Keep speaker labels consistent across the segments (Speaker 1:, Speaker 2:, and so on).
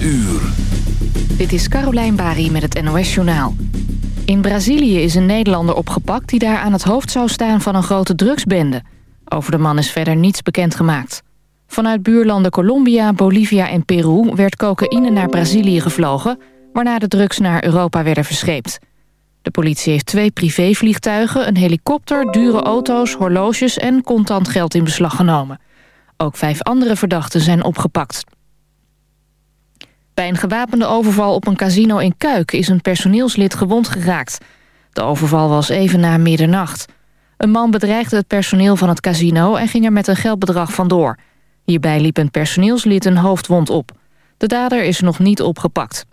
Speaker 1: uur.
Speaker 2: Dit is Carolijn Bari met het NOS Journaal. In Brazilië is een Nederlander opgepakt die daar aan het hoofd zou staan van een grote drugsbende. Over de man is verder niets bekendgemaakt. Vanuit buurlanden Colombia, Bolivia en Peru werd cocaïne naar Brazilië gevlogen... waarna de drugs naar Europa werden verscheept. De politie heeft twee privévliegtuigen, een helikopter, dure auto's, horloges... en contant geld in beslag genomen. Ook vijf andere verdachten zijn opgepakt. Bij een gewapende overval op een casino in Kuik is een personeelslid gewond geraakt. De overval was even na middernacht. Een man bedreigde het personeel van het casino en ging er met een geldbedrag vandoor. Hierbij liep een personeelslid een hoofdwond op. De dader is nog niet opgepakt.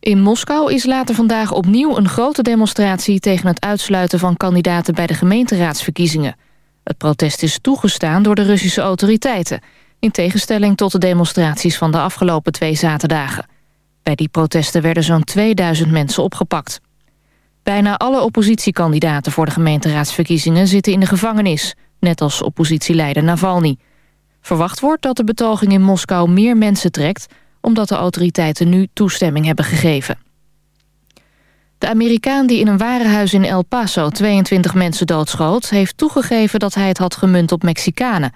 Speaker 2: In Moskou is later vandaag opnieuw een grote demonstratie... tegen het uitsluiten van kandidaten bij de gemeenteraadsverkiezingen. Het protest is toegestaan door de Russische autoriteiten... in tegenstelling tot de demonstraties van de afgelopen twee zaterdagen. Bij die protesten werden zo'n 2000 mensen opgepakt. Bijna alle oppositiekandidaten voor de gemeenteraadsverkiezingen zitten in de gevangenis... net als oppositieleider Navalny. Verwacht wordt dat de betoging in Moskou meer mensen trekt... omdat de autoriteiten nu toestemming hebben gegeven. De Amerikaan die in een warenhuis in El Paso 22 mensen doodschoot... heeft toegegeven dat hij het had gemunt op Mexicanen.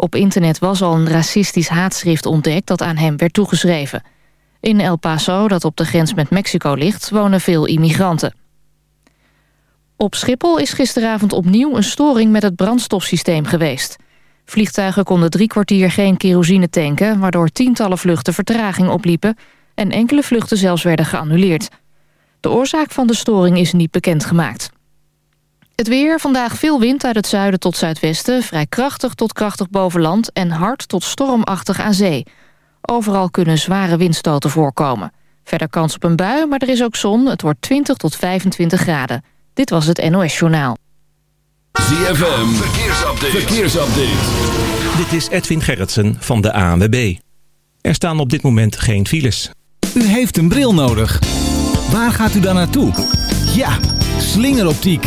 Speaker 2: Op internet was al een racistisch haatschrift ontdekt dat aan hem werd toegeschreven. In El Paso, dat op de grens met Mexico ligt, wonen veel immigranten. Op Schiphol is gisteravond opnieuw een storing met het brandstofsysteem geweest. Vliegtuigen konden drie kwartier geen kerosine tanken... waardoor tientallen vluchten vertraging opliepen... en enkele vluchten zelfs werden geannuleerd. De oorzaak van de storing is niet bekendgemaakt. Het weer, vandaag veel wind uit het zuiden tot zuidwesten... vrij krachtig tot krachtig boven land en hard tot stormachtig aan zee. Overal kunnen zware windstoten voorkomen. Verder kans op een bui, maar er is ook zon. Het wordt 20 tot 25 graden. Dit was het NOS Journaal.
Speaker 1: ZFM, verkeersupdate. verkeersupdate.
Speaker 3: Dit is Edwin Gerritsen van de ANWB. Er staan op dit moment geen files.
Speaker 4: U heeft een bril nodig. Waar gaat u dan naartoe? Ja, slingeroptiek.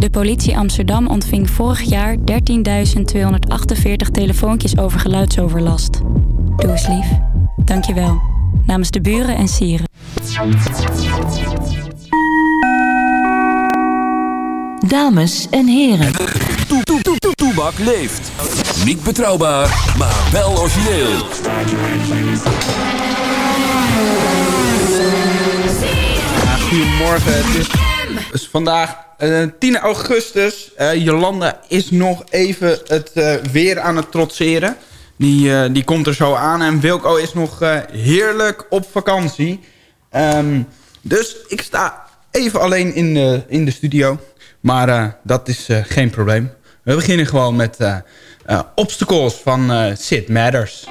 Speaker 5: De politie Amsterdam ontving vorig jaar 13.248 telefoontjes over geluidsoverlast. Doe eens lief. Dankjewel. Namens de buren en sieren.
Speaker 6: Dames en heren.
Speaker 1: Toe, toe, toe, toe, Toebak leeft. Niet betrouwbaar, maar wel origineel.
Speaker 7: Ja, goedemorgen. Het is, is vandaag eh, 10 augustus. Eh, Jolanda is nog even het eh, weer aan het trotseren. Die, eh, die komt er zo aan. En Wilco is nog eh, heerlijk op vakantie. Ehm, dus ik sta even alleen in de, in de studio. Maar eh, dat is eh, geen probleem. We beginnen gewoon met eh, eh, Obstacles van eh, Sid Matters.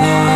Speaker 8: thought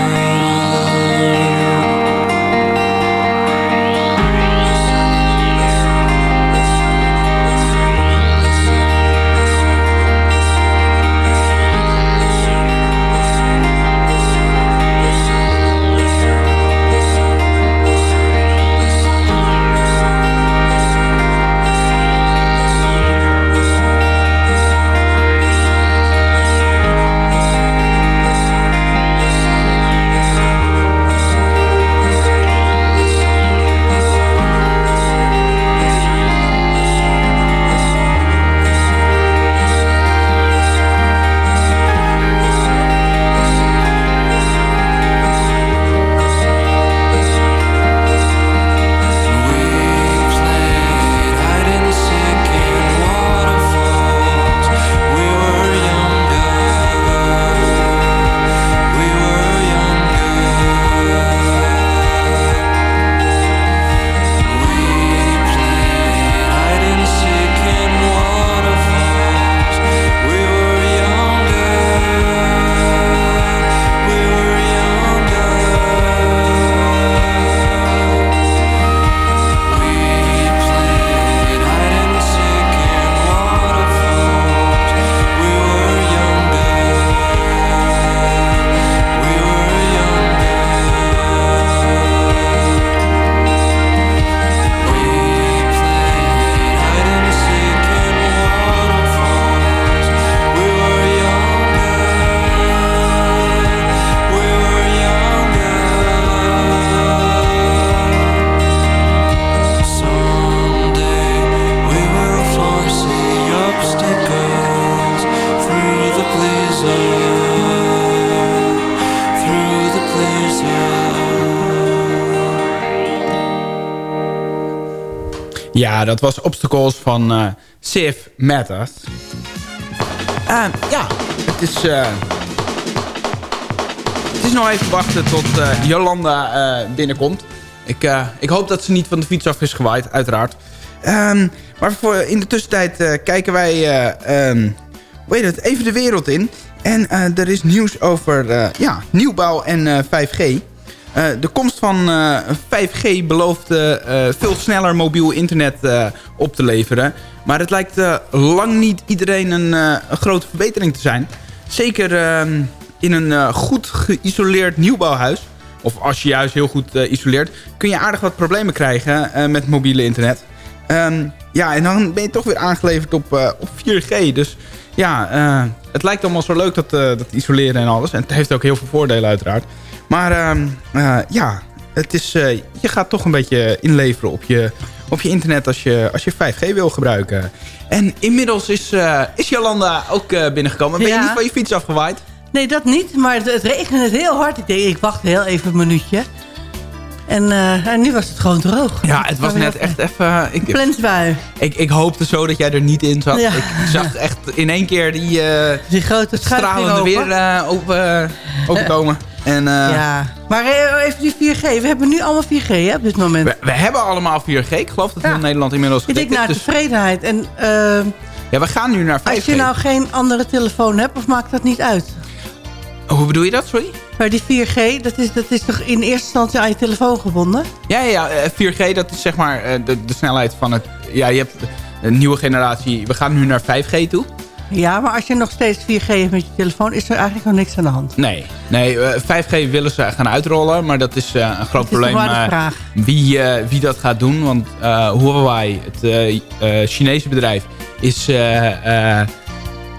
Speaker 7: Ja, dat was Obstacles van uh, Civ Matters. Uh, ja, het is... Uh, het is nog even wachten tot uh, Jolanda binnenkomt. Ik, ik hoop dat ze niet van de fiets af is gewaaid, uiteraard. Um, maar voor, in de tussentijd kijken wij um, hoe heet het, even de wereld in. En er is nieuws over ja, nieuwbouw en 5G. Uh, de komst van uh, 5G belooft uh, veel sneller mobiel internet op te leveren. Maar het lijkt lang niet iedereen een, grote verbetering te zijn. Zeker ehm, in een goed geïsoleerd nieuwbouwhuis... of als je juist heel goed isoleert... kun je aardig wat problemen krijgen met mobiele internet. Um, ja, en dan ben je toch weer aangeleverd op, op 4G. Dus ja, het lijkt allemaal zo leuk dat, dat isoleren en alles. En het heeft ook heel veel voordelen uiteraard. Maar ehm, uh, ja, het is, uh, je gaat toch een beetje inleveren op je, op je internet als je, als je 5G wil gebruiken. En inmiddels is, uh, is Jolanda ook binnengekomen. Ben je niet van je fiets afgewaaid?
Speaker 8: Nee, dat niet. Maar het, het regent heel hard. Ik denk, ik wacht heel even een minuutje. En, en, nu was het gewoon droog.
Speaker 7: Ja, het was net echt even... Ik,
Speaker 8: Plensbui.
Speaker 7: Ik, ik hoopte zo dat jij er niet in zat. Ja. Ik zag echt in één keer die,
Speaker 8: die grote
Speaker 7: stralende weer uh, open, openkomen. En, uh,
Speaker 8: ja, maar even die 4G. We hebben nu allemaal 4G hè, op dit moment.
Speaker 7: We, we hebben allemaal 4G. Ik geloof dat ja. heel Nederland inmiddels
Speaker 8: Ik denk naar dus... tevredenheid. En, uh,
Speaker 7: ja, we gaan nu naar 5G.
Speaker 8: Als je nou geen andere telefoon hebt, of maakt dat niet uit?
Speaker 7: Hoe bedoel je dat, sorry?
Speaker 8: Maar die 4G, dat is, dat is toch in eerste instantie aan je telefoon gebonden?
Speaker 7: Ja, ja, ja 4G, dat is zeg maar de, de snelheid van het... Ja, je hebt een nieuwe generatie. We gaan nu naar 5G toe.
Speaker 8: Ja, maar als je nog steeds 4G hebt met je telefoon... is er eigenlijk nog niks aan de hand.
Speaker 7: Nee, nee 5G eh, willen ze gaan uitrollen. Maar dat is uh, een groot probleem.
Speaker 8: Uh,
Speaker 7: wie, wie dat gaat doen. Want Huawei, het Chinese bedrijf... is,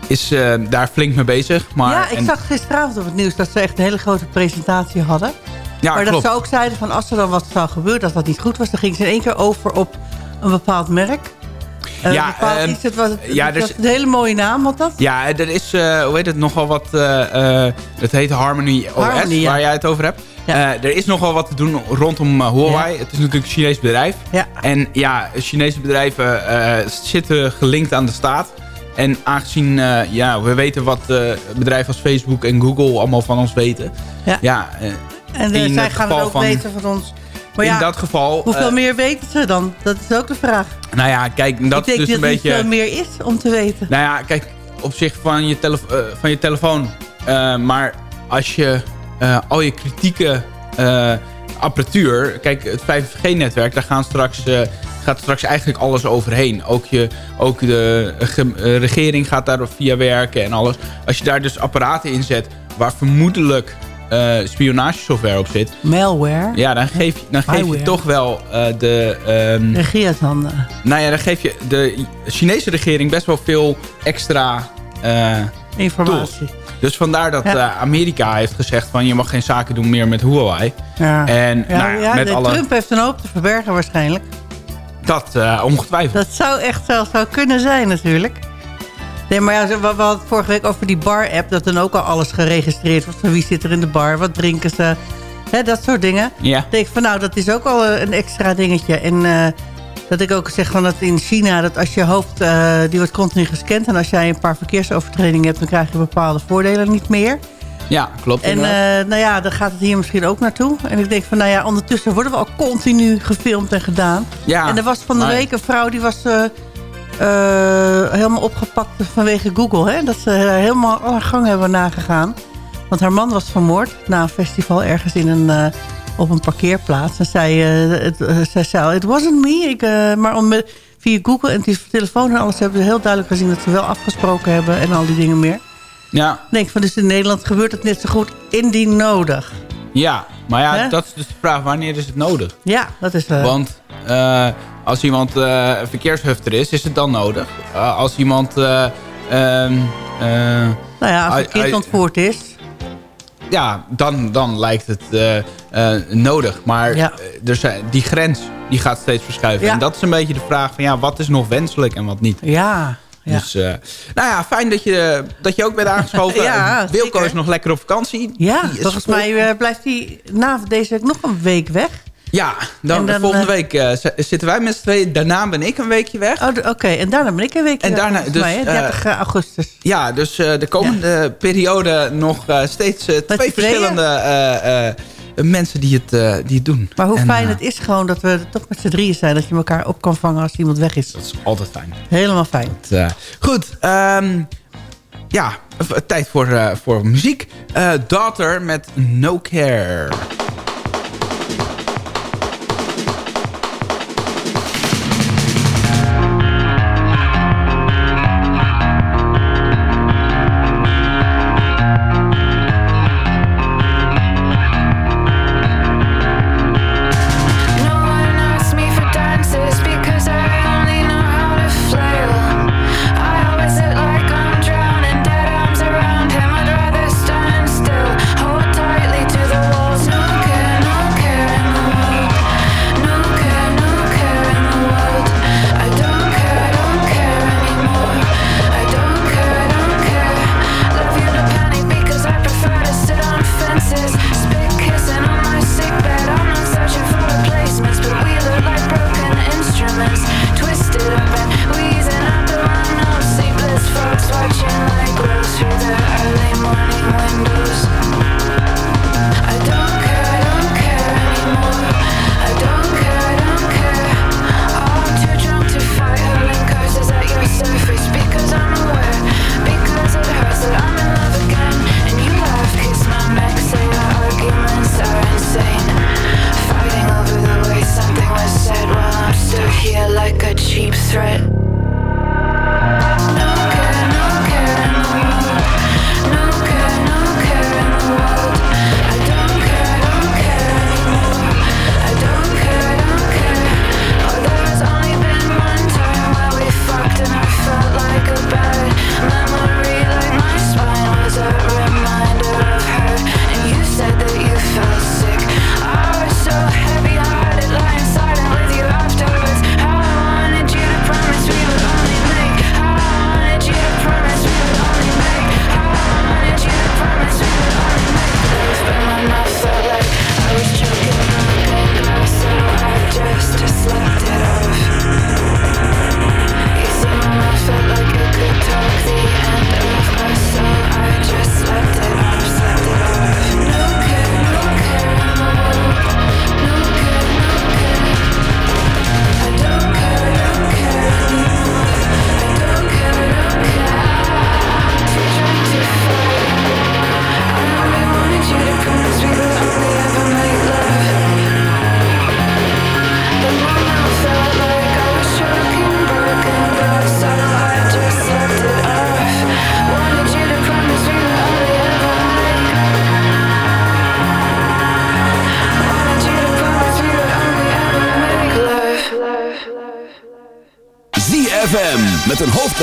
Speaker 7: is daar flink mee bezig. Maar,
Speaker 8: ja, ik zag gisteravond op het nieuws... dat ze echt een hele grote presentatie hadden. Ja, maar klopt. dat ze ook zeiden van als er dan wat zou gebeuren... dat dat niet goed was... dan gingen ze in één keer over op een bepaald merk... Uh, ja, uh, iets, het was, het, ja, was een hele mooie naam, wat dat?
Speaker 7: Ja, er is, uh, hoe heet het, nogal wat... het heet Harmony OS, Harmony, ja. waar jij het over hebt. Ja. er is nogal wat te doen rondom Huawei. Ja. Het is natuurlijk een Chinees bedrijf. En ja, Chinese bedrijven zitten gelinkt aan de staat. En aangezien ja, we weten wat bedrijven als Facebook en Google allemaal van ons weten. Ja. ja
Speaker 8: en zij gaan het ook van, weten van ons
Speaker 7: maar ja, in dat geval...
Speaker 8: Hoeveel uh, meer weten ze dan? Dat is ook de vraag.
Speaker 7: Nou ja, kijk, dat is dus een beetje...
Speaker 8: Ik denk dat er meer is om te weten.
Speaker 7: Nou ja, kijk, op zich van je, telef uh, van je telefoon. Uh, maar als je al je kritieke apparatuur... Kijk, het 5G-netwerk, daar gaan straks gaat straks eigenlijk alles overheen. Ook, je, ook de regering gaat daar via werken en alles. Als je daar dus apparaten in zet waar vermoedelijk uh, spionagesoftware op zit.
Speaker 8: Malware.
Speaker 7: Ja, dan geef, dan geef je toch wel uh, de... Um,
Speaker 8: uit handen.
Speaker 7: Nou ja, dan geef je de Chinese regering best wel veel extra uh,
Speaker 8: informatie.
Speaker 7: Dus vandaar dat Amerika heeft gezegd van je mag geen zaken doen meer met Huawei. Ja. En
Speaker 8: ja, nou, ja, met alle... Trump heeft een hoop te verbergen waarschijnlijk.
Speaker 7: Dat ongetwijfeld.
Speaker 8: Dat zou echt zo zou kunnen zijn natuurlijk. Nee, maar ja, we, hadden vorige week over die bar-app... dat dan ook al alles geregistreerd wordt. Van wie zit er in de bar, wat drinken ze... Hè, dat soort dingen. Ja. Ik denk van nou, dat is ook al een extra dingetje. En uh, dat ik ook zeg van dat in China... dat als je hoofd, uh, die wordt continu gescand... en als jij een paar verkeersovertredingen hebt... dan krijg je bepaalde voordelen niet meer.
Speaker 7: Ja, klopt.
Speaker 8: En uh, nou ja, dan gaat het hier misschien ook naartoe. En ik denk van, nou ja, ondertussen worden we al continu gefilmd en gedaan. Ja, en er was van de week een vrouw die was uh, helemaal opgepakt vanwege Google. Hè? Dat ze helemaal alle gang hebben nagegaan. Want haar man was vermoord na een festival ergens in een, uh, op een parkeerplaats. En zij, uh, het, zij zei, it wasn't me. Ik, maar om, via Google en die telefoon en alles hebben ze heel duidelijk gezien... dat ze wel afgesproken hebben en al die dingen meer. Ja. Denk van, dus in Nederland gebeurt het net zo goed indien nodig.
Speaker 7: Ja, maar ja, dat is dus de vraag. Wanneer is het nodig?
Speaker 8: Ja, dat is...
Speaker 7: Want als iemand uh, verkeershufter is, is het dan nodig. Uh, als iemand... Uh,
Speaker 8: nou ja, als het kind ontvoerd is.
Speaker 7: Ja, dan, dan lijkt het nodig. Maar ja. er zijn, die grens die gaat steeds verschuiven. Ja. En dat is een beetje de vraag van ja, wat is nog wenselijk en wat niet.
Speaker 8: Ja,
Speaker 7: ja. Dus, uh, nou ja, fijn dat je, dat je ook bent aangeschoven. ja, Wilco is nog lekker op vakantie.
Speaker 8: Ja, volgens mij uh, blijft hij na deze week nog een week weg.
Speaker 7: Ja, dan, dan volgende eh, week uh, zitten wij met z'n tweeën. Daarna ben ik een weekje weg.
Speaker 8: Oh, Oké, en daarna ben ik een weekje en daarna, dus, mij, 30 uh, augustus.
Speaker 7: Ja, dus uh, de komende periode nog steeds twee verschillende mensen die het, die het doen.
Speaker 8: Maar hoe en, fijn het is gewoon dat we toch met z'n drieën zijn. Dat je elkaar op kan vangen als iemand weg is.
Speaker 7: Dat is altijd fijn.
Speaker 8: Helemaal fijn.
Speaker 7: Goed, um, ja, tijd voor, voor muziek. Daughter met No Care.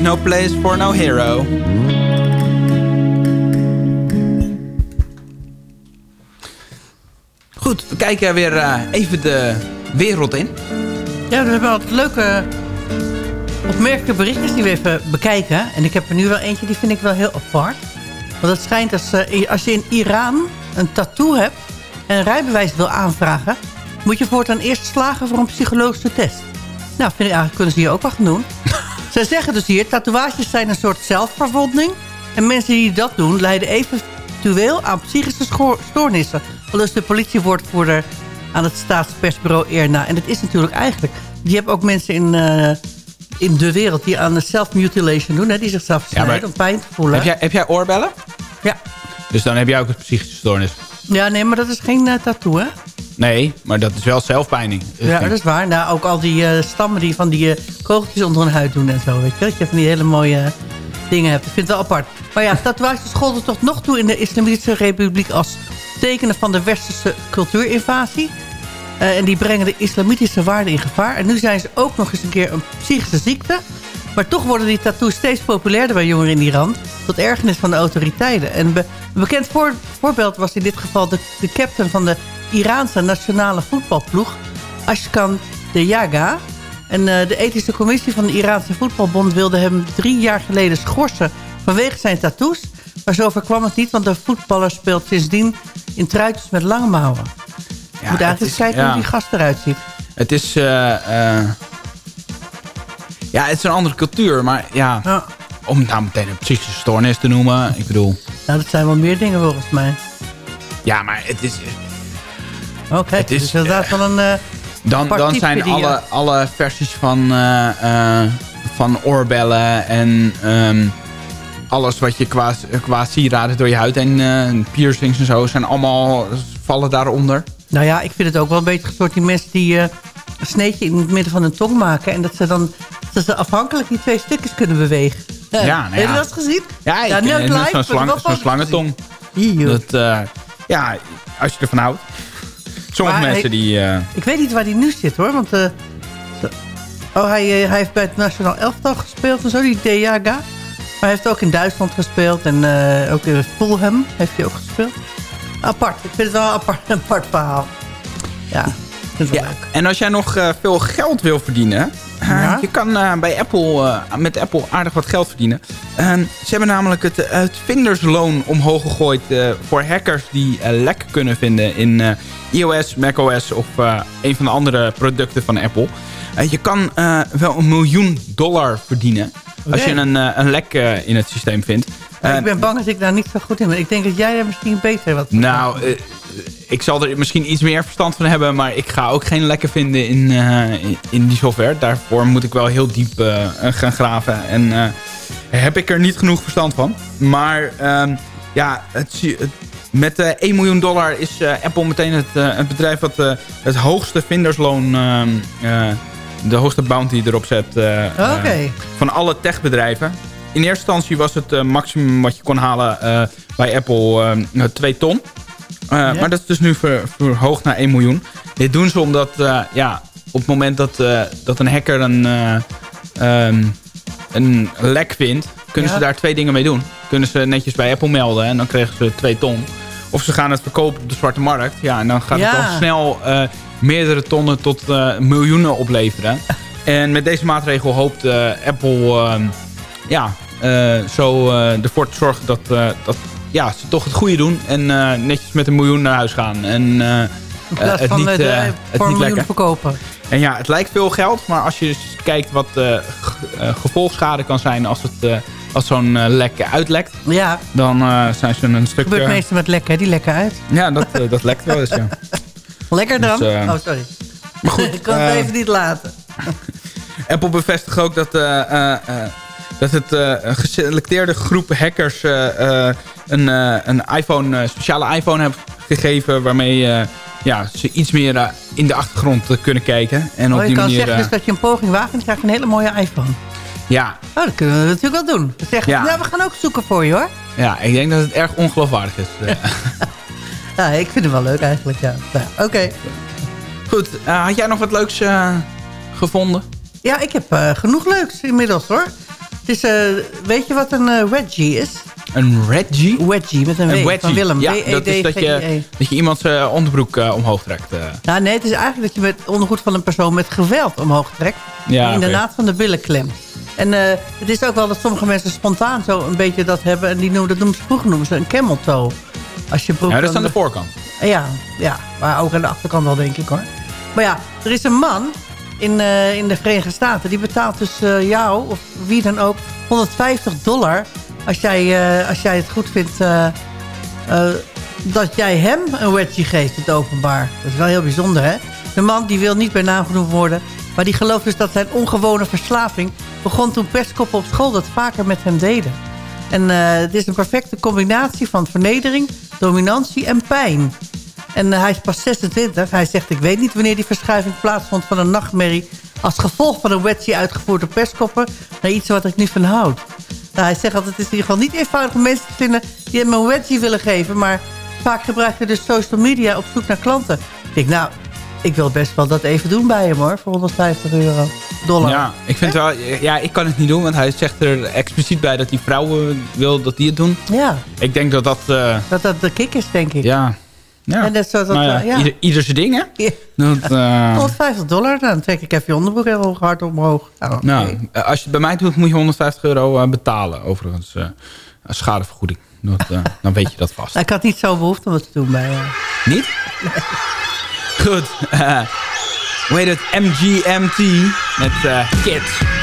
Speaker 7: no place for no hero. Goed, we kijken weer uh, even de wereld in.
Speaker 8: Ja, we hebben altijd leuke opmerkelijke berichtjes die we even bekijken. En ik heb er nu wel eentje, die vind ik wel heel apart. Want het schijnt als, uh, als je in Iran een tattoo hebt... en een rijbewijs wil aanvragen... moet je voortaan eerst slagen voor een psychologische test. Nou, vind ik eigenlijk kunnen ze hier ook gaan doen. Zij zeggen dus hier, tatoeages zijn een soort zelfverwonding. En mensen die dat doen, lijden eventueel aan psychische stoornissen. Dat is de politiewoordvoerder aan het staatspersbureau Erna. En dat is natuurlijk eigenlijk... Je hebt ook mensen in, uh, in de wereld die aan self-mutilation doen. Hè, die zichzelf snijden ja, om pijn te voelen.
Speaker 7: Heb jij, heb jij oorbellen?
Speaker 8: Ja.
Speaker 7: Dus dan heb jij ook een psychische stoornis?
Speaker 8: Ja, nee, maar dat is geen uh, tattoo, hè?
Speaker 7: Nee, maar dat is wel zelfpijning.
Speaker 8: ja, dat is waar. Nou, ook al die uh, stammen die van die uh, kogeltjes onder hun huid doen en zo. Weet je? Dat je van die hele mooie dingen hebt. Ik vind het wel apart. Maar ja, tatoeages scholden tot nog toe in de Islamitische Republiek... als tekenen van de westerse cultuurinvasie. Uh, en die brengen de islamitische waarden in gevaar. En nu zijn ze ook nog eens een keer een psychische ziekte. Maar toch worden die tattoos steeds populairder bij jongeren in Iran. Tot ergernis van de autoriteiten. En een bekend voorbeeld was in dit geval de, de captain van de Iraanse nationale voetbalploeg. Ashkan Deyaga. En uh, de ethische commissie van de Iraanse voetbalbond wilde hem drie jaar geleden schorsen vanwege zijn tattoos. Maar zover kwam het niet, want de voetballer speelt sindsdien in truitjes met lange mouwen. Ja, Moet eigenlijk eens kijken hoe die gast eruit ziet.
Speaker 7: Het is... Uh, ja, het is een andere cultuur, maar ja... ja. Om het nou meteen een psychische stoornis te noemen, ik bedoel...
Speaker 8: Nou, dat zijn wel meer dingen volgens mij.
Speaker 7: Ja, maar het is...
Speaker 8: Oké, okay, het is dus inderdaad wel een...
Speaker 7: dan, dan zijn alle, alle versies van, uh, van oorbellen en um, alles wat je qua, qua sieraden door je huid en uh, piercings en zo zijn allemaal vallen daaronder.
Speaker 8: Nou ja, ik vind het ook wel een beetje gesoort die mensen die uh, een sneetje in het midden van hun tong maken. En dat ze dan dat ze afhankelijk die twee stukjes kunnen bewegen.
Speaker 7: Ja, nou ja.
Speaker 8: Heb je dat gezien?
Speaker 7: Ja, ik, ja zo'n slang, zo slangentong. Dat, uh, ja, als je ervan houdt. Sommige maar mensen die... Uh...
Speaker 8: Ik weet niet waar die nu zit hoor, want... Uh, oh, hij, hij heeft bij het Nationaal Elftal gespeeld en zo, die Dejaga. Maar hij heeft ook in Duitsland gespeeld en uh, ook in Fulham heeft hij ook gespeeld. Apart, ik vind het wel een apart, een apart verhaal. Ja, vind het ja. leuk.
Speaker 7: En als jij nog veel geld wil verdienen... Ja? je kan uh, bij Apple, met Apple aardig wat geld verdienen. ze hebben namelijk het uitvindersloon omhoog gegooid... voor hackers die lek kunnen vinden in iOS, macOS... of een van de andere producten van Apple... je kan wel een miljoen dollar verdienen... Als je een, eh, een lek eh, in het systeem vindt.
Speaker 8: ik ben eh, bang dat ik daar niet zo goed in ben. Ik denk dat jij er misschien beter wat
Speaker 7: Nou, ik zal er misschien iets meer verstand van hebben. Maar ik ga ook geen lekken vinden in, in die software. Daarvoor moet ik wel heel diep gaan graven. En heb ik er niet genoeg verstand van. Maar ehm, ja, het, met 1 miljoen dollar is Apple meteen het, het bedrijf wat het hoogste vindersloon ehm, de hoogste bounty erop zet uh, van alle techbedrijven. In eerste instantie was het maximum wat je kon halen bij Apple 2 ton. Maar dat is dus nu verhoogd naar 1 miljoen. Dit doen ze omdat ja, op het moment dat, dat een hacker een, um, een lek vindt... kunnen ze daar twee dingen mee doen. Kunnen ze netjes bij Apple melden en dan krijgen ze 2 ton. Of ze gaan het verkopen op de zwarte markt. Ja, en dan gaat het al snel meerdere tonnen tot uh, miljoenen opleveren. en met deze maatregel hoopt uh, Apple uh, ja, uh, zo ervoor te zorgen dat, dat ja, ze toch het goede doen. En netjes met een miljoen naar huis gaan. En het niet,
Speaker 8: het niet lekker verkopen.
Speaker 7: En ja, het lijkt veel geld. Maar als je dus kijkt wat gevolgschade kan zijn als het als zo'n lek uitlekt. Ja. Dan zijn ze een stuk...
Speaker 8: Het gebeurt meestal met lekken, die lekken uit.
Speaker 7: Ja, dat, dat lekt wel eens, ja.
Speaker 8: Lekker dan? Dus, uh, oh, sorry. Maar goed, ik kan het uh, even niet laten.
Speaker 7: Apple bevestigt ook dat, uh, dat het een geselecteerde groep hackers een, een iPhone, een speciale iPhone hebben gegeven... waarmee ja, ze iets meer in de achtergrond kunnen kijken. En
Speaker 8: oh, op je die kan manier, zeggen dus dat je een poging waagt en je krijgt een hele mooie iPhone.
Speaker 7: Ja.
Speaker 8: Oh, dat kunnen we natuurlijk wel doen. We zeggen, ja. Nou, we gaan ook zoeken voor je hoor.
Speaker 7: Ja, ik denk dat het erg ongeloofwaardig is.
Speaker 8: Ja, ik vind het wel leuk eigenlijk, ja. Nou, Oké.
Speaker 7: Goed, uh, had jij nog wat leuks uh, gevonden?
Speaker 8: Ja, ik heb uh, genoeg leuks inmiddels hoor. Het is, weet je wat een wedgie is?
Speaker 7: Een wedgie?
Speaker 8: Wedgie, met een, een wedgie. van Willem.
Speaker 7: Ja, dat is dat je, dat je iemand zijn onderbroek omhoog trekt.
Speaker 8: Nou, nee, het is eigenlijk dat je met ondergoed van een persoon met geweld omhoog trekt. Ja, in de naad van de billen klemt. En het is ook wel dat sommige mensen spontaan zo een beetje dat hebben. En die noemen, dat noemen ze vroeger noemen ze een camel toe.
Speaker 7: Als je ja, dat is aan de voorkant.
Speaker 8: Ja, ja, maar ook aan de achterkant wel, denk ik hoor. Maar ja, er is een man in, uh, in de Verenigde Staten... die betaalt dus uh, jou, of wie dan ook, 150 dollar... als jij, uh, als jij het goed vindt dat jij hem een wedgie geeft, het openbaar. Dat is wel heel bijzonder, hè? De man die wil niet bij naam genoemd worden... maar die gelooft dus dat zijn ongewone verslaving... begon toen perskoppen op school dat vaker met hem deden. En het is een perfecte combinatie van vernedering dominantie en pijn. En uh, hij is pas 26. Hij zegt, ik weet niet wanneer die verschuiving plaatsvond van een nachtmerrie... als gevolg van een wedgie uitgevoerd door naar iets wat ik niet van houd. Nou, hij zegt altijd, het is in ieder geval niet eenvoudig om mensen te vinden die hem een wedgie willen geven. Maar vaak gebruikt hij dus social media op zoek naar klanten. Ik denk, nou, ik wil best wel dat even doen bij hem hoor, voor 150 euro. Dollar.
Speaker 7: Ja, ik, vind wel, ja, ik kan het niet doen, want hij zegt er expliciet bij dat die vrouwen wil dat die het doen.
Speaker 8: Ja.
Speaker 7: Ik denk dat dat... Uh,
Speaker 8: dat dat de kick is, denk ik.
Speaker 7: Ja. Ja.
Speaker 8: En dat, dat, nou
Speaker 7: ja,
Speaker 8: ja.
Speaker 7: Ieder, ieder zijn ding, hè?
Speaker 8: Ja.
Speaker 7: Dat, uh...
Speaker 8: 150 dollar, dan trek ik even je onderbroek heel hard omhoog.
Speaker 7: Nou, nou als je het bij mij doet, moet je 150 euro betalen, overigens. Uh, schadevergoeding. Dat, dan weet je dat vast.
Speaker 8: Nou, ik had niet zo behoefte om het te doen bij...
Speaker 7: Niet? Nee. Goed. Hoe heet het? MGMT met uh, Kids.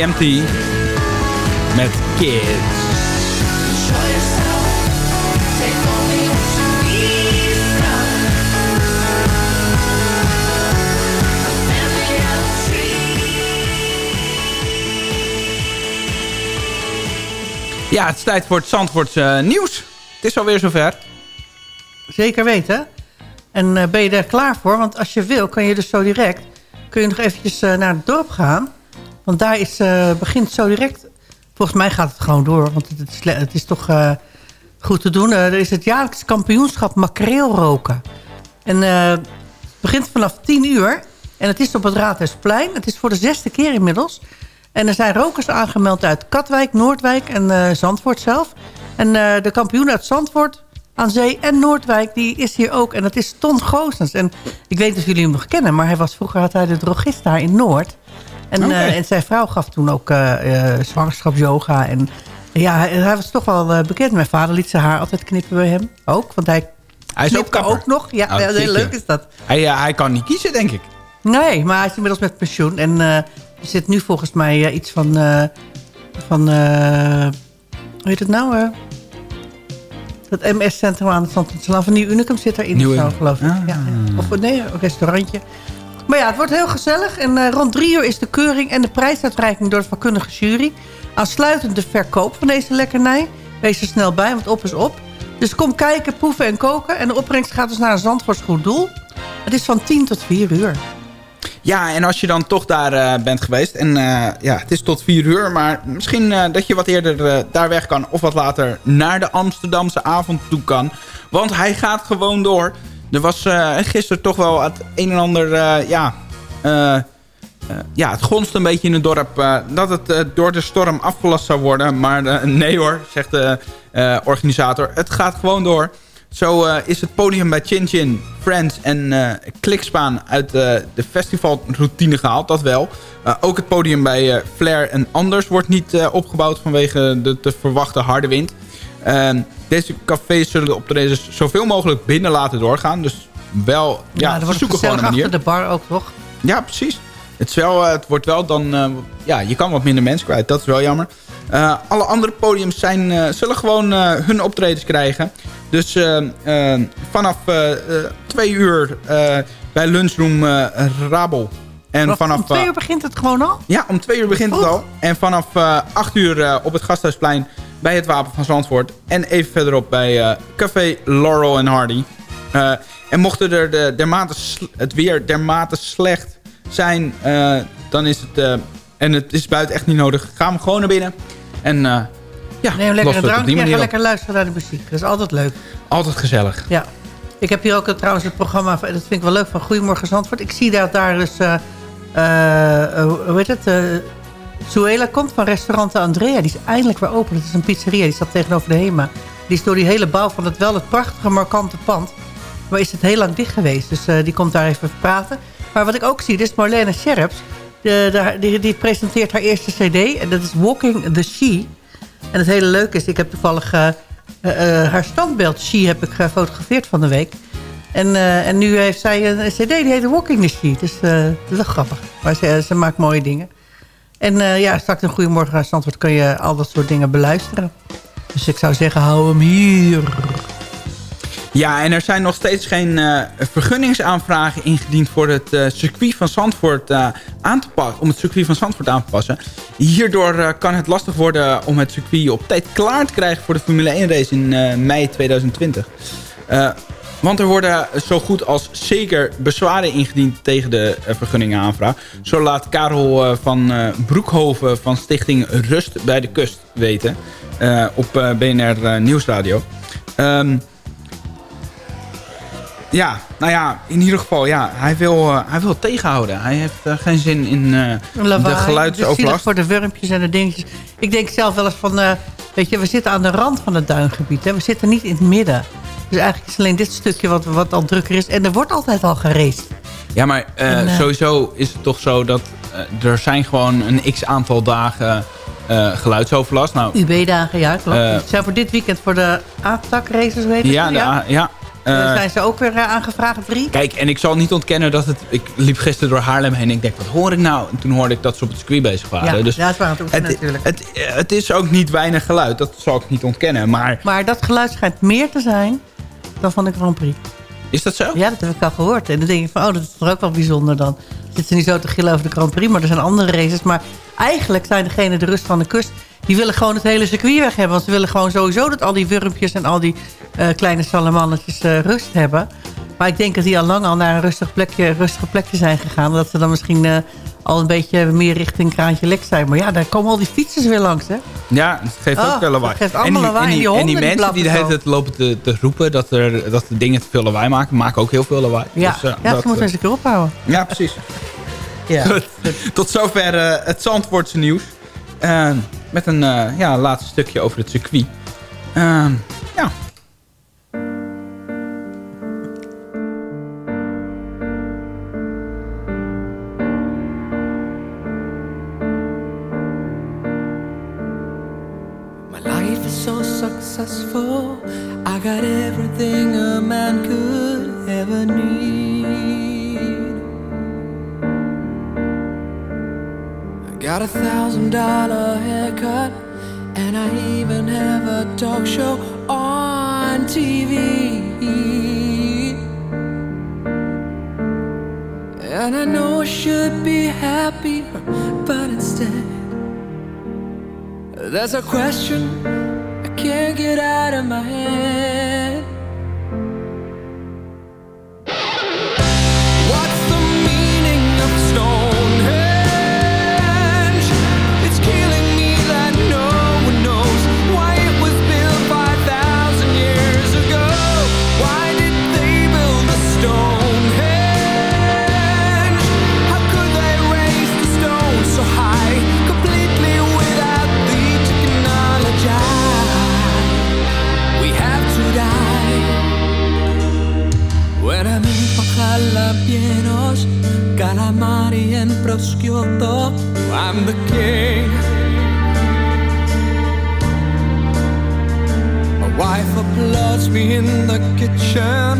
Speaker 7: MGMT met Kids. Ja, het is tijd voor het Zandvoorts uh, nieuws. Het is alweer zover.
Speaker 8: Zeker weten. En uh, ben je er klaar voor? Want als je wil, kan je dus zo direct... kun je nog eventjes uh, naar het dorp gaan. Want daar is, begint zo direct... Volgens mij gaat het gewoon door. Want het is, het is toch goed te doen. er is het jaarlijks kampioenschap makreel roken. En het begint vanaf 10 uur. En het is op het Raadhuisplein. Het is voor de zesde keer inmiddels... En er zijn rokers aangemeld uit Katwijk, Noordwijk en uh, Zandvoort zelf. En uh, de kampioen uit Zandvoort aan Zee en Noordwijk, die is hier ook. En dat is Ton Goosens. En ik weet of jullie hem nog kennen, maar hij was, vroeger had hij de drogist daar in Noord. En, okay. uh, en zijn vrouw gaf toen ook zwangerschapsyoga. En ja, hij, hij, was toch wel bekend. Mijn vader liet zijn haar altijd knippen bij hem. Ook, want hij,
Speaker 7: hij is ook
Speaker 8: ook nog. Ja, oh, heel leuk is dat.
Speaker 7: Hij, hij kan niet kiezen, denk ik.
Speaker 8: Nee, maar hij is inmiddels met pensioen. En er zit nu volgens mij uh, iets van... Uh, van uh, hoe heet het nou? Uh, dat MS-centrum aan het Zandvoortselaan van Nieuw Unicum zit erin. Nieuw zo, geloof ik. Ah. Ja. Of nee, een restaurantje. Maar ja, het wordt heel gezellig. En rond drie uur is de keuring en de prijsuitreiking door de vakkundige jury. Aansluitend de verkoop van deze lekkernij. Wees er snel bij, want op is op. Dus kom kijken, proeven en koken. En de opbrengst gaat dus naar een Zandvoorts doel. Het is van 10 tot 4 uur.
Speaker 7: Ja, en als je dan toch daar uh, bent geweest... en uh, ja, het is tot vier uur... maar misschien dat je wat eerder daar weg kan... of wat later naar de Amsterdamse avond toe kan. Want hij gaat gewoon door. Er was gisteren toch wel het een en ander... ja, ja, het gonst een beetje in het dorp... dat het door de storm afgelast zou worden. Maar nee hoor, zegt de organisator. Het gaat gewoon door... Zo is het podium bij Chin Chin, Friends en uh, Klikspaan uit de festivalroutine gehaald. Dat wel. ook het podium bij Flair en Anders wordt niet opgebouwd vanwege de te verwachte harde wind. Deze cafés zullen de optredens zoveel mogelijk binnen laten doorgaan. Dus wel, ja, ja zoeken gewoon een manier.
Speaker 8: de bar ook, toch?
Speaker 7: Ja, precies. Het, is wel, het wordt wel dan... ja, je kan wat minder mensen kwijt. Dat is wel jammer. alle andere podiums zijn, zullen gewoon hun optredens krijgen. Dus vanaf twee uur bij lunchroom Rabel.
Speaker 8: En vanaf, om twee uur begint het gewoon al?
Speaker 7: Ja, om twee uur begint het al. En vanaf acht uur op het Gasthuisplein bij het Wapen van Zandvoort. En even verderop bij Café Laurel en Hardy. en mochten er de, dermate het weer dermate slecht zijn, dan is het... en het is buiten echt niet nodig. Gaan we gewoon naar binnen. En ja,
Speaker 8: Neem lekker een drankje en ga lekker luisteren naar de muziek. Dat is altijd leuk.
Speaker 7: Altijd gezellig.
Speaker 8: Ja. Ik heb hier ook trouwens het programma, dat vind ik wel leuk, van Goedemorgen Zandvoort. Ik zie dat daar dus, uh, uh, hoe heet het, uh, Suela komt van restaurant Andrea. Die is eindelijk weer open. Dat is een pizzeria, die staat tegenover de HEMA. Die is door die hele bouw van het wel het prachtige, markante pand. Maar is het heel lang dicht geweest. Dus die komt daar even praten. Maar wat ik ook zie, dit is Marlene Scherps. De, die, die presenteert haar eerste cd. En dat is Walking the She. En het hele leuke is, ik heb toevallig uh, uh, haar standbeeld, She, heb ik gefotografeerd van de week. En, en nu heeft zij een cd, die heet Walking the She. Dus dat is wel grappig. Maar ze, ze maakt mooie dingen. En ja, straks een Goedemorgen aan Zandvoort kun je al dat soort dingen beluisteren. Dus ik zou zeggen, hou hem hier.
Speaker 7: Ja, en er zijn nog steeds geen uh, vergunningsaanvragen ingediend voor het uh, circuit van Zandvoort aan te passen. Om het circuit van Zandvoort aan te passen. Hierdoor kan het lastig worden om het circuit op tijd klaar te krijgen voor de Formule 1 race in mei 2020. Want er worden zo goed als zeker bezwaren ingediend tegen de vergunningenaanvraag. Zo laat Karel van Broekhoven van stichting Rust bij de Kust weten. op BNR Nieuwsradio. Um, ja, nou ja, in ieder geval, ja, hij wil, uh, hij wil tegenhouden. Hij heeft uh, geen zin in uh, de geluidsoverlast.
Speaker 8: voor de wurmpjes en de dingetjes. Ik denk zelf wel eens van, weet je, we zitten aan de rand van het duingebied. Hè? We zitten niet in het midden. Dus eigenlijk is alleen dit stukje wat, wat al drukker is. En er wordt altijd al gereest.
Speaker 7: Ja, maar en, sowieso is het toch zo dat er zijn gewoon een x-aantal dagen geluidsoverlast. Nou,
Speaker 8: UB-dagen, ja, klopt. Het zijn voor dit weekend voor de ATAC-races, weet
Speaker 7: je? Ja, ja. ja
Speaker 8: zijn ze ook weer aangevraagd, drie?
Speaker 7: Kijk, en ik zal niet ontkennen dat het... Ik liep gisteren door Haarlem heen en ik denk, wat hoor ik nou? En toen hoorde ik dat ze op het circuit bezig waren.
Speaker 8: Ja,
Speaker 7: dus
Speaker 8: ja het waren het, natuurlijk.
Speaker 7: Het, het, is ook niet weinig geluid, dat zal ik niet ontkennen. Maar,
Speaker 8: maar dat geluid schijnt meer te zijn dan van de Grand Prix.
Speaker 7: Is dat zo?
Speaker 8: Ja, dat heb ik al gehoord. En dan denk ik van, oh, dat is toch ook wel bijzonder dan. Zitten ze niet zo te gillen over de Grand Prix, maar er zijn andere races. Maar eigenlijk zijn degene de rust van de kust... die willen gewoon het hele circuit weg hebben. Want ze willen gewoon sowieso dat al die wurmpjes en al die uh, kleine salamannetjes uh, rust hebben. Maar ik denk dat die al lang al naar een rustig plekje, rustige plekje zijn gegaan. Dat ze dan misschien uh, al een beetje meer richting Kraantje Lek zijn. Maar ja, daar komen al die fietsers weer langs, hè?
Speaker 7: Ja, dat geeft
Speaker 8: oh,
Speaker 7: ook wel lawaai.
Speaker 8: geeft allemaal en die,
Speaker 7: lawaai.
Speaker 8: En die,
Speaker 7: en die, mensen die de hele tijd lopen te, te, roepen dat, er, dat de dingen te veel lawaai maken, maken ook heel veel lawaai.
Speaker 8: Ja, dus, uh, ja dat, ze moeten ze keer ophouden.
Speaker 7: Ja, precies. ja. Tot zover uh, het Zandvoortse nieuws. Uh, met een ja, laatste stukje over het circuit. ja,
Speaker 9: successful. I got everything a man could ever need. I got a thousand dollar haircut, and I even have a talk show on TV. And I know I should be happy, but instead, there's a question can't get out of my head. Me in the kitchen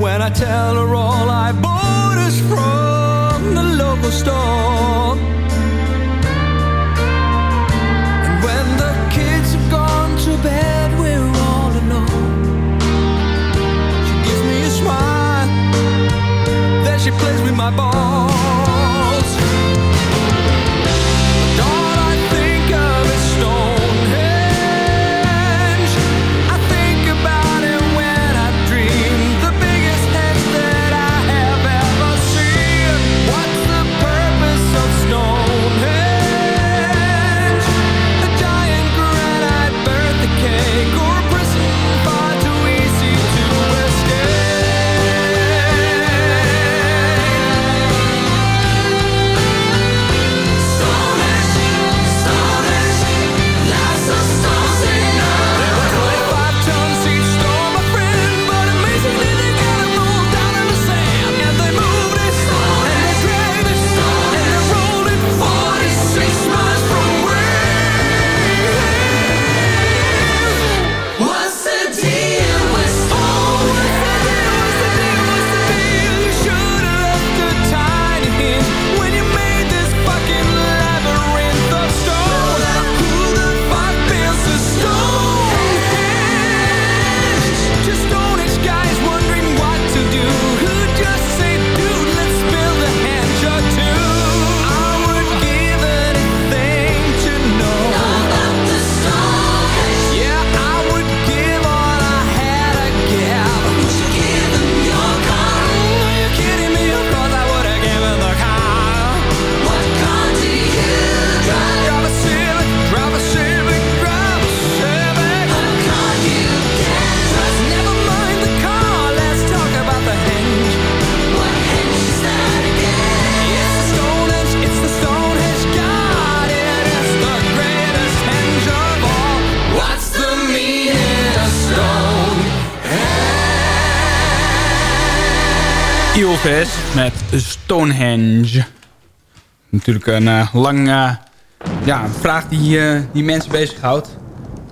Speaker 9: when I tell her all I bought is from the local store. And when the kids have gone to bed, we're all alone. She gives me a smile, then she plays with my balls.
Speaker 7: Ilves met Stonehenge. Natuurlijk een uh, lang uh, ja, een vraag die, uh, die mensen bezighoudt.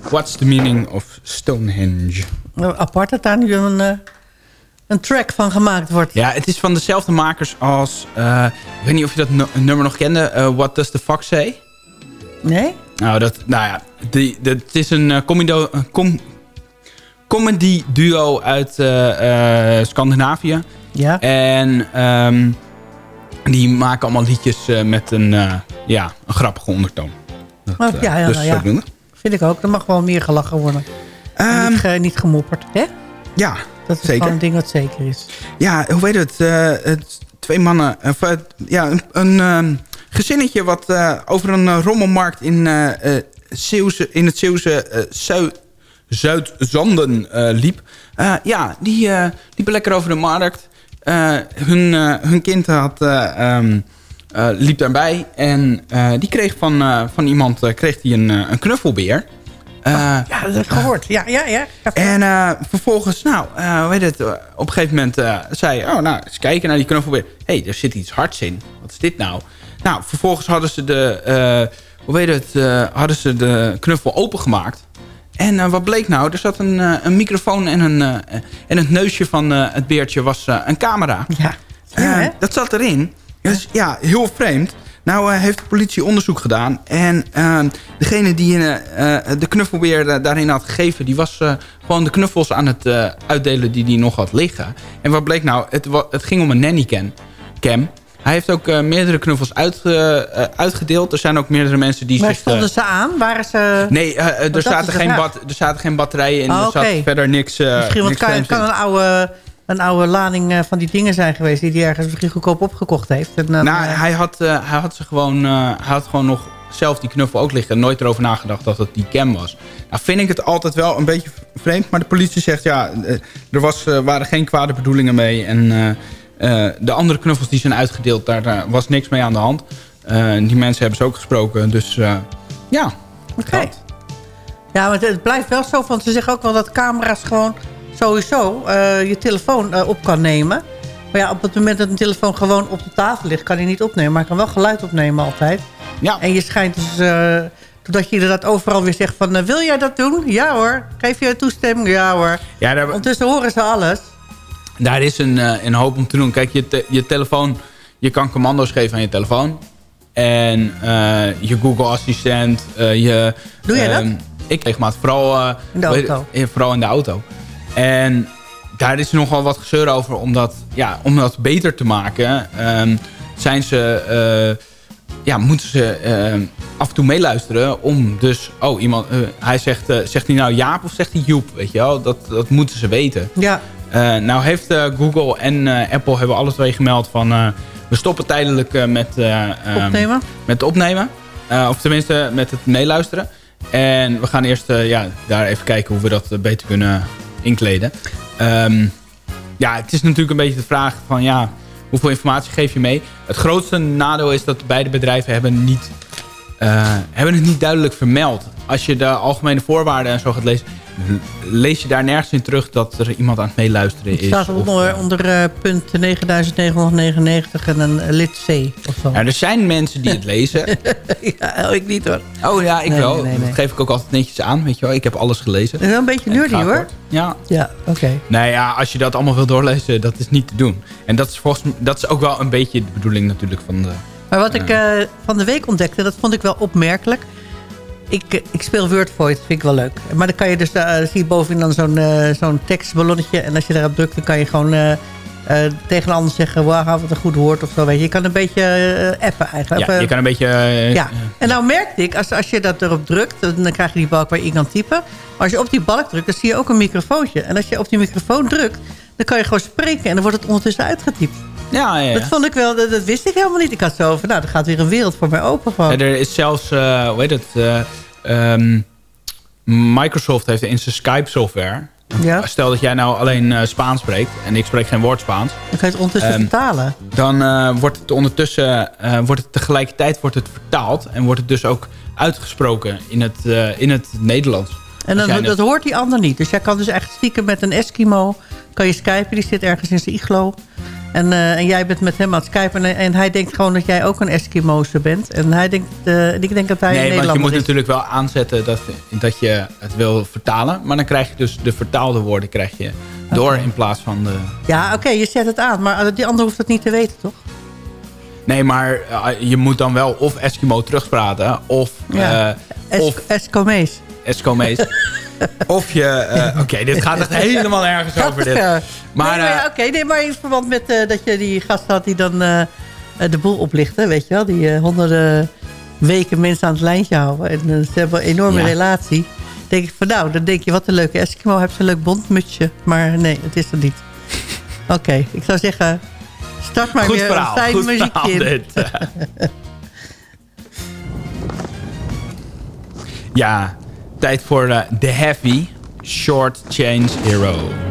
Speaker 7: What's the meaning of Stonehenge?
Speaker 8: Nou, apart dat daar nu een een track van gemaakt wordt.
Speaker 7: Ja, het is van dezelfde makers als... Ik weet niet of je dat nummer nog kende. What Does the Fuck Say?
Speaker 8: Nee?
Speaker 7: Nou, dat, nou ja, die, dat, het is een comedy duo uit Scandinavië.
Speaker 8: Ja.
Speaker 7: En um, die maken allemaal liedjes met een, ja, een grappige ondertoon.
Speaker 8: Dat, oh, ja, ja, dus ja. Vind ik ook. Er mag wel meer gelachen worden. Um, niet, niet gemopperd, hè?
Speaker 7: Ja,
Speaker 8: dat is
Speaker 7: zeker.
Speaker 8: gewoon een ding wat zeker is.
Speaker 7: Ja, hoe weet het? Uh, het twee mannen, of, uh, ja, een, een uh, gezinnetje wat uh, over een rommelmarkt in, Zeeuwse, in het Zeeuwse Zuid-Zanden liep. ja, die liepen lekker over de markt. Hun, hun kind had, um, liep daarbij en die kreeg van, van iemand kreeg die een, een knuffelbeer.
Speaker 8: Uh, ja, dat heb ik gehoord. Ja, ja, ja.
Speaker 7: En uh, vervolgens, nou, uh, weet het, op een gegeven moment zei oh, nou, eens kijken naar die knuffelbeer. Hé, hey, er zit iets hards in. Wat is dit nou? Nou, vervolgens hadden ze de, hoe weet het, hadden ze de knuffel opengemaakt. En wat bleek nou? Er zat een, een microfoon en, een, en het neusje van het beertje was een camera.
Speaker 8: Ja. ja
Speaker 7: dat zat erin. Dus ja, heel vreemd. Nou heeft de politie onderzoek gedaan. En uh, degene die de knuffelbeer daarin had gegeven... die was gewoon de knuffels aan het uitdelen die hij nog had liggen. En wat bleek nou? Het, het ging om een nannycam. Cam. Hij heeft ook meerdere knuffels uit, uitgedeeld. Er zijn ook meerdere mensen die
Speaker 8: maar
Speaker 7: zich...
Speaker 8: stonden ze aan? Waren ze...
Speaker 7: Nee, er, zaten geen bat, er zaten geen batterijen in.
Speaker 8: Oh,
Speaker 7: er zat verder niks...
Speaker 8: Misschien
Speaker 7: niks
Speaker 8: kan, kan een oude een oude lading eh, van die dingen zijn geweest... die hij ergens misschien goedkoop opgekocht heeft. En
Speaker 7: nou, hij, had, hij, had ze gewoon, hij had gewoon nog zelf die knuffel ook liggen... en nooit erover nagedacht dat het die cam was. Nou vind ik het altijd wel een beetje vreemd... maar de politie zegt, ja, er was, waren geen kwade bedoelingen mee... en de andere knuffels die zijn uitgedeeld, daar was niks mee aan de hand. die mensen hebben ze ook gesproken, dus ja.
Speaker 8: Oké. Ja, maar het blijft wel zo, want ze zeggen ook wel dat camera's gewoon sowieso uh, je telefoon uh, op kan nemen. Maar ja, op het moment dat een telefoon gewoon op de tafel ligt... kan hij niet opnemen, maar hij kan wel geluid opnemen altijd.
Speaker 7: Ja.
Speaker 8: En je schijnt dus... Uh, doordat je inderdaad overal weer zegt van... wil jij dat doen? Ja hoor. Geef je toestemming? Ja hoor. Ja, daar... Ondertussen horen ze alles.
Speaker 7: Daar is een, een hoop om te doen. Kijk, je, te, je telefoon... Je kan commando's geven aan je telefoon. En je Google Assistent. je,
Speaker 8: Doe jij dat?
Speaker 7: Ik regelmatig. Vooral,
Speaker 8: in de auto.
Speaker 7: vooral in de auto. En daar is nogal wat gezeur over. Omdat, ja, om dat beter te maken, um, zijn ze, ja, moeten ze af en toe meeluisteren. Om dus, oh, iemand, hij zegt, zegt hij nou Jaap of zegt hij Joep? Weet je wel, dat, dat moeten ze weten.
Speaker 8: Ja.
Speaker 7: Nou heeft Google en Apple hebben alle twee gemeld van... we stoppen tijdelijk met, um,
Speaker 8: opnemen.
Speaker 7: met opnemen. of tenminste met het meeluisteren. En we gaan eerst ja, daar even kijken hoe we dat beter kunnen inkleden. Um, ja, het is natuurlijk een beetje de vraag van ja, hoeveel informatie geef je mee? Het grootste nadeel is dat beide bedrijven hebben, niet, uh, hebben het niet duidelijk vermeld. Als je de algemene voorwaarden en zo gaat lezen lees je daar nergens in terug dat er iemand aan het meeluisteren is? Het
Speaker 8: staat onder, onder uh, punt 9999 en een lid C of zo.
Speaker 7: Ja, er zijn mensen die het lezen.
Speaker 8: ja, ik niet hoor.
Speaker 7: Oh ja, ik wel. dat geef ik ook altijd netjes aan. Weet je wel. Ik heb alles gelezen.
Speaker 8: Dat is wel een beetje nerdy hoor.
Speaker 7: Ja.
Speaker 8: Ja, oké. Okay.
Speaker 7: Nee, ja, als je dat allemaal wil doorlezen, dat is niet te doen. En dat is, volgens, dat is ook wel een beetje de bedoeling natuurlijk van de...
Speaker 8: Maar wat ik uh, van de week ontdekte, dat vond ik wel opmerkelijk ik, eh, ik speel Wordvoid, vind ik wel leuk. Maar dan kan je dus, uh, zie je bovenin dan zo'n uh, zo'n tekstballonnetje. En als je daarop drukt, dan kan je gewoon uh, tegen een ander zeggen... wauw, wat een goed woord of zo. Weet je. je kan een beetje appen eigenlijk.
Speaker 7: Ja, je kan een beetje...
Speaker 8: ja. En nou merkte ik, als, als je dat erop drukt... dan krijg je die balk waar je kan typen. Maar als je op die balk drukt, dan zie je ook een microfoontje. En als je op die microfoon drukt, dan kan je gewoon spreken... en dan wordt het ondertussen uitgetypt.
Speaker 7: Ja, ja,
Speaker 8: Dat vond ik wel, dat, dat, wist ik helemaal niet. Ik had zo van, nou, er gaat weer een wereld voor mij open van.
Speaker 7: Ja, er is zelfs, uh, hoe heet het, uh, um, Microsoft heeft in zijn Skype software.
Speaker 8: Ja.
Speaker 7: Stel dat jij nou alleen uh, Spaans spreekt en ik spreek geen woord Spaans.
Speaker 8: Dan kan je het ondertussen um, vertalen.
Speaker 7: Dan wordt het ondertussen, wordt het tegelijkertijd wordt het vertaald. En wordt het dus ook uitgesproken in het, in het Nederlands.
Speaker 8: En dan, dat hoort die ander niet. Dus jij kan dus echt stiekem met een Eskimo... kan je skypen, die zit ergens in zijn iglo. En, uh, en jij bent met hem aan het skypen. En, en, hij denkt gewoon dat jij ook een Eskimo'se bent. En hij denkt, uh, ik denk dat hij
Speaker 7: Nee,
Speaker 8: want
Speaker 7: je moet
Speaker 8: is.
Speaker 7: natuurlijk wel aanzetten dat, dat je het wil vertalen. Maar dan krijg je dus de vertaalde woorden krijg je door in plaats van de...
Speaker 8: Ja, oké, je zet het aan. Maar die ander hoeft het niet te weten, toch?
Speaker 7: Nee, maar je moet dan wel of Eskimo terugpraten... of... Ja.
Speaker 8: Of Escomees.
Speaker 7: Escomees. of je... Uh, oké, dit gaat echt helemaal ergens over dit. Maar,
Speaker 8: nee, maar oké, nee, maar in verband met dat je die gast had die dan de boel oplichtte, weet je wel. Die honderden weken mensen aan het lijntje houden. En ze hebben een enorme relatie denk ik van nou, dan denk je wat een leuke Eskimo. Heb ze een leuk bondmutsje. Maar nee, het is er niet. Oké, ik zou zeggen, start maar weer een fijn muziekje in.
Speaker 7: ja, tijd voor uh, The Heavy Short Change Hero.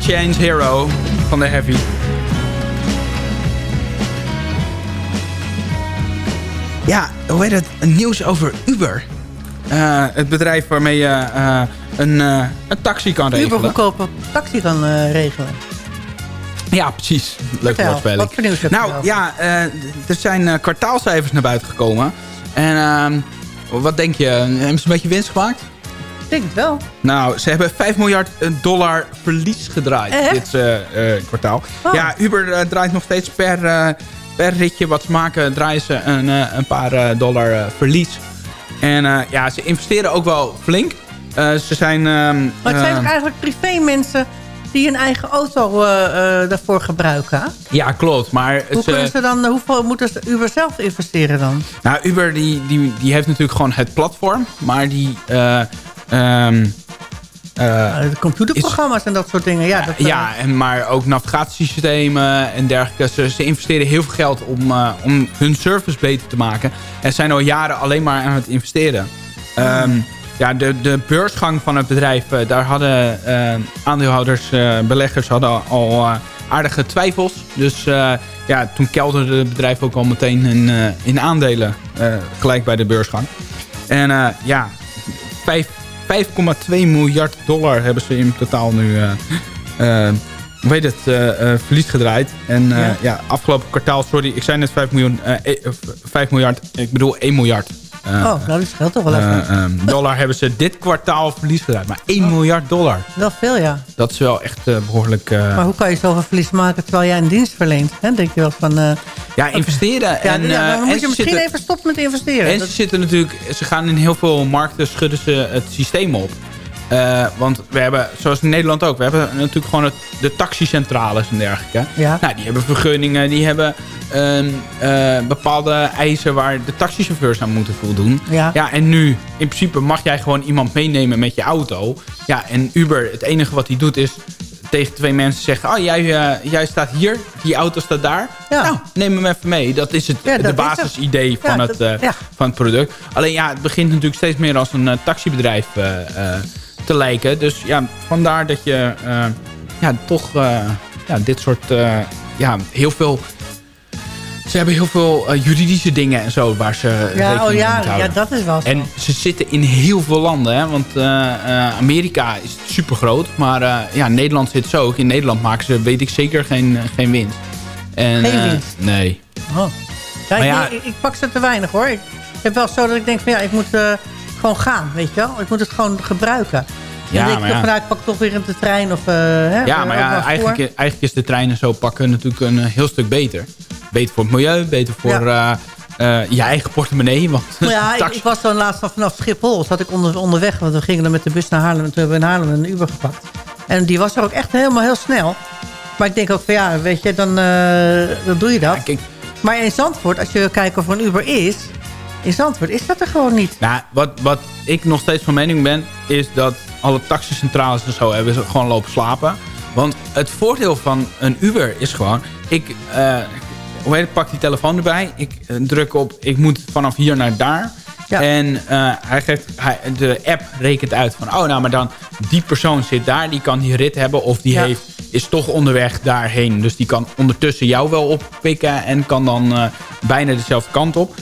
Speaker 7: Change Hero van de Heavy. Ja, hoe heet het? Een nieuws over Uber. Uh, het bedrijf waarmee je uh, een, uh, een taxi kan regelen.
Speaker 8: Uber goedkope taxi kan regelen.
Speaker 7: Ja, precies. Leuk woordspeling.
Speaker 8: Wat voor nieuws heb
Speaker 7: Nou ja, er zijn kwartaalcijfers naar buiten gekomen. En ehm, wat denk je? Hebben ze een beetje winst gemaakt?
Speaker 8: Ik denk het wel.
Speaker 7: Nou, ze hebben 5 miljard dollar verlies gedraaid dit kwartaal. Oh. Ja, Uber draait nog steeds per, per ritje wat ze maken... draaien ze een, een paar dollar verlies. En ja, ze investeren ook wel flink. ze zijn... Ehm,
Speaker 8: maar het zijn toch eigenlijk privé mensen die een eigen auto daarvoor gebruiken.
Speaker 7: Ja, klopt. Maar
Speaker 8: Hoe kunnen ze dan, hoeveel moeten ze Uber zelf investeren dan?
Speaker 7: Nou, Uber die, die, die heeft natuurlijk gewoon het platform. Maar die... Um,
Speaker 8: uh, de computerprogramma's en dat soort dingen. Ja, dat,
Speaker 7: ja en maar ook navigatiesystemen en dergelijke. Ze, ze investeren heel veel geld om, om hun service beter te maken. En zijn al jaren alleen maar aan het investeren. Um, ja, de, de beursgang van het bedrijf, daar hadden aandeelhouders, beleggers hadden al aardige twijfels. Dus ja, toen kelderde het bedrijf ook al meteen in, in aandelen gelijk bij de beursgang. En ja, vijf 5,2 miljard dollar hebben ze in totaal nu... Uh, weet het, uh, verlies gedraaid. En ja. ja. afgelopen kwartaal, sorry, ik zei net 5, miljoen, 5 miljard. Ik bedoel 1 miljard.
Speaker 8: Uh, oh, nou dat scheelt toch wel even.
Speaker 7: Uh, um, dollar hebben ze dit kwartaal verlies gedaan. Maar 1 miljard dollar.
Speaker 8: Wel veel, ja.
Speaker 7: Dat is wel echt uh, behoorlijk...
Speaker 8: maar hoe kan je zoveel verlies maken terwijl jij een dienst verleent? Hè? Denk je wel van...
Speaker 7: ja, investeren. Ja, en,
Speaker 8: ja, dan moet je misschien zitten, even stoppen met investeren.
Speaker 7: En ze zitten natuurlijk... Ze gaan in heel veel markten schudden ze het systeem op. Uh, want we hebben, zoals in Nederland ook, we hebben natuurlijk gewoon het, de taxicentrales en dergelijke. Ja. Nou, die hebben vergunningen, die hebben uh, bepaalde eisen waar de taxichauffeurs aan moeten voldoen. Ja. ja, en nu, in principe mag jij gewoon iemand meenemen met je auto. Ja, en Uber, het enige wat hij doet is tegen twee mensen zeggen... oh, jij, uh, jij staat hier, die auto staat daar. Ja. Nou, neem hem even mee. Dat is het ja, de basisidee van, het, uh, van het product. Alleen ja, het begint natuurlijk steeds meer als een uh, taxibedrijf te lijken. Dus ja, vandaar dat je ja, toch ja, dit soort... ja, heel veel ze hebben heel veel juridische dingen en zo waar ze
Speaker 8: ja, oh ja, Ja, dat is wel zo.
Speaker 7: En ze zitten in heel veel landen. Hè, want Amerika is super groot. Maar ja, Nederland zit zo ook. In Nederland maken ze, weet ik zeker, geen, geen winst. En,
Speaker 8: geen winst?
Speaker 7: Nee.
Speaker 8: Oh. Ja, ik, ja, ik, ik, pak ze te weinig hoor. Ik heb wel zo dat ik denk van ja, ik moet gewoon gaan, weet je wel. Ik moet het gewoon gebruiken. Ja, denk maar ik, ja. ik pak toch weer de trein of... hè,
Speaker 7: ja, maar ja, eigenlijk, eigenlijk is de trein zo pakken natuurlijk een heel stuk beter beter voor het milieu, beter voor uh, uh, je eigen portemonnee. Want
Speaker 8: ja, ik, ik, was dan laatst vanaf Schiphol, zat ik onder, onderweg, want we gingen dan met de bus naar Haarlem en toen hebben we in Haarlem een Uber gepakt. En die was er ook echt helemaal heel snel. Maar ik denk ook van ja, weet je, dan, dan doe je dat. Ja, maar in Zandvoort, als je kijken of er een Uber is... In Zandvoort is dat er gewoon niet.
Speaker 7: Nou, wat, wat ik nog steeds van mening ben... is dat alle taxicentrales en zo hebben ze gewoon lopen slapen. Want het voordeel van een Uber is gewoon... Ik, uh, hoe heet het, pak die telefoon erbij. Ik uh, druk op, ik moet vanaf hier naar daar. Ja. En uh, hij geeft, hij, de app rekent uit van... oh, nou, maar dan die persoon zit daar, die kan die rit hebben... of die heeft, is toch onderweg daarheen. Dus die kan ondertussen jou wel oppikken... en kan dan uh, bijna dezelfde kant op.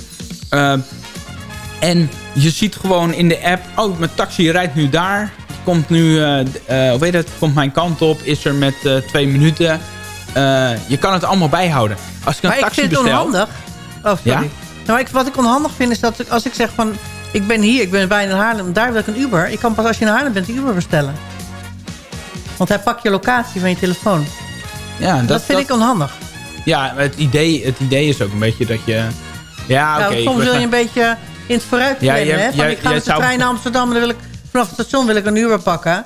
Speaker 7: en je ziet gewoon in de app... oh, mijn taxi rijdt nu daar. Komt nu, hoe weet het, komt mijn kant op. Is er met twee minuten... Je kan het allemaal bijhouden. Als ik een
Speaker 8: maar
Speaker 7: taxi
Speaker 8: ik vind
Speaker 7: bestel...
Speaker 8: het onhandig. Oh, sorry. Ja? Nou, ik, wat ik onhandig vind is dat als ik zeg van... Ik ben hier, ik ben bijna in Haarlem. Daar wil ik een Uber. Ik kan pas als je in Haarlem bent een Uber bestellen. Want hij pakt je locatie van je telefoon. Ja, dat, dat vind ik onhandig.
Speaker 7: Ja, het idee, het idee is ook een beetje dat je... Ja, oké. Okay,
Speaker 8: soms wil je een beetje in het vooruit plannen. Ja, hè? Van, ik ga met de trein naar Amsterdam en dan wil ik, vanaf het station wil ik een Uber pakken.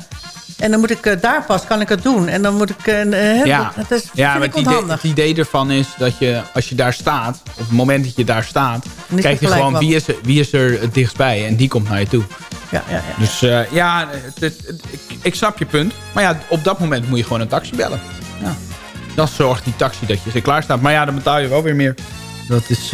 Speaker 8: En dan moet ik uh, daar pas, kan ik het doen. En dan moet ik... Uh,
Speaker 7: ja,
Speaker 8: het is,
Speaker 7: ja maar het idee, het idee, ervan is dat je, als je daar staat... op het moment dat je daar staat... kijk je gewoon wie is, er, wie is er het dichtstbij. En die komt naar je toe.
Speaker 8: Ja, ja, ja.
Speaker 7: Dus uh, ja, het, het, ik, snap je punt. Maar ja, op dat moment moet je gewoon een taxi bellen. Ja. Dan zorgt die taxi dat je ze klaar staat. Maar ja, dan betaal je wel weer meer. Dat is...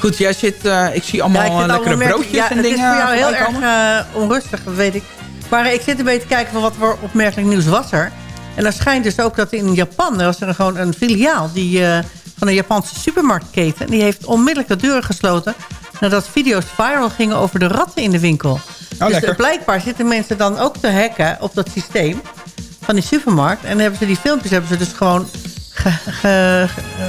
Speaker 7: Goed, jij zit... ik zie allemaal ja, lekkere broodjes en dingen.
Speaker 8: Het is voor jou heel erg onrustig, weet ik. Maar ik zit een beetje te kijken van wat voor opmerkelijk nieuws was er. En dan schijnt dus ook dat in Japan... er was er gewoon een filiaal die, van een Japanse supermarktketen... die heeft onmiddellijk de deuren gesloten... nadat video's viral gingen over de ratten in de winkel. Oh, dus blijkbaar zitten mensen dan ook te hacken op dat systeem van die supermarkt. En hebben ze die filmpjes hebben ze dus gewoon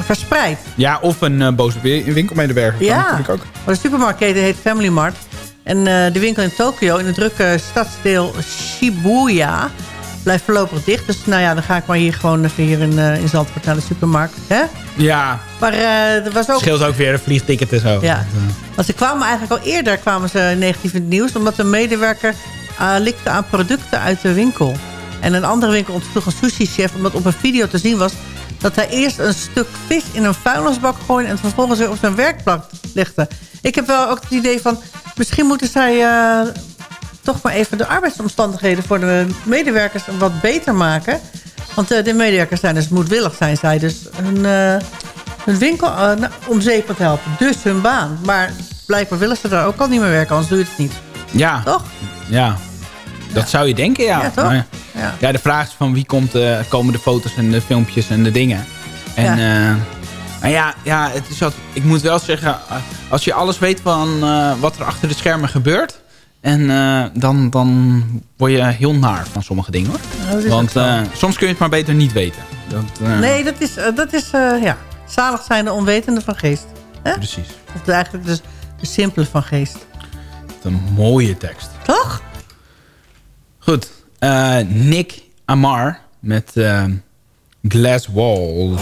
Speaker 8: verspreid.
Speaker 7: Ja, of een uh, boze winkelmedewerker.
Speaker 8: Ja, ook. maar de supermarktketen heet Family Mart. En uh, de winkel in Tokio, in het drukke stadsdeel Shibuya, blijft voorlopig dicht. Dus nou ja, dan ga ik maar hier gewoon even hier in, uh, in Zandvoort naar de supermarkt. Hè?
Speaker 7: Ja.
Speaker 8: Maar er was ook...
Speaker 7: Scheelt ook weer een vliegticket en zo.
Speaker 8: Ja. Want ze kwamen eigenlijk al eerder kwamen ze negatief in het nieuws... omdat een medewerker likte aan producten uit de winkel. En een andere winkel ontsloeg een sushi-chef... omdat op een video te zien was dat hij eerst een stuk vis in een vuilnisbak gooide... en vervolgens weer op zijn werkplak legde. Ik heb wel ook het idee van... misschien moeten zij uh, toch maar even de arbeidsomstandigheden... voor de medewerkers wat beter maken. Want uh, de medewerkers zijn dus moedwillig, zijn zij. Dus hun, uh, hun winkel nou, om zeep te helpen. Dus hun baan. Maar blijkbaar willen ze daar ook al niet meer werken, anders doe je het niet.
Speaker 7: Ja.
Speaker 8: Toch?
Speaker 7: Ja. Dat zou je denken, ja.
Speaker 8: Ja, toch?
Speaker 7: Ja. ja. de vraag is van wie komt, uh, komen de foto's en de filmpjes en de dingen. En ja. Uh, nou ja, ja het is wat, ik moet wel zeggen, eh, als je alles weet van wat er achter de schermen gebeurt... En dan, dan word je heel naar van sommige dingen hoor. Want soms kun je het maar beter niet weten.
Speaker 8: Dat, nee, dat is, dat is ja, zalig zijn de onwetende van geest. Hè?
Speaker 7: Precies.
Speaker 8: Of eigenlijk dus de simpele van geest.
Speaker 7: een mooie tekst.
Speaker 8: Toch?
Speaker 7: Goed. Uh, Nick Amar met uh, Glass Walls.